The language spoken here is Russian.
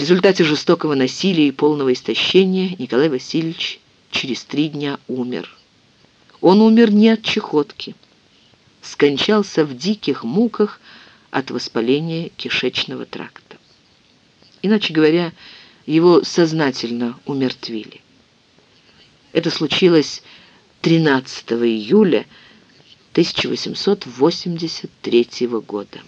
результате жестокого насилия и полного истощения Николай Васильевич через три дня умер. Он умер не от чехотки. Скончался в диких муках от воспаления кишечного тракта. Иначе говоря, его сознательно умертвили. Это случилось 13 июля 1883 года.